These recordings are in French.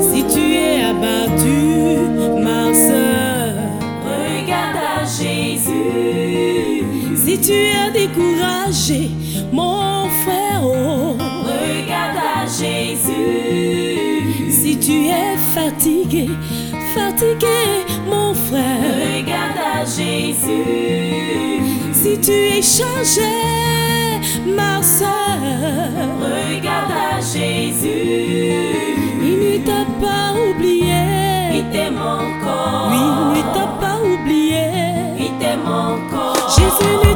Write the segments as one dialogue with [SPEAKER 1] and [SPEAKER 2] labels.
[SPEAKER 1] Si tu es abattu, ma soeur,
[SPEAKER 2] Regarde à Jésus.
[SPEAKER 1] si tu es découragé, mon frère, oh,
[SPEAKER 2] Regarde à Jésus.
[SPEAKER 1] si tu es fatigué, fatigué, mon frère,
[SPEAKER 2] Regarde à Jésus.
[SPEAKER 1] Si tu es chargé, ma soeur,
[SPEAKER 2] Regarde à Jésus.
[SPEAKER 1] il ne t'a pas oublié,
[SPEAKER 2] Il t'aime encore.
[SPEAKER 1] oui, il ne t'a pas oublié,
[SPEAKER 2] Il t'aime encore.
[SPEAKER 1] Jésus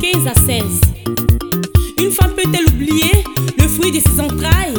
[SPEAKER 1] 15 à 16. Une femme peut-elle oublier le fruit de ses entrailles?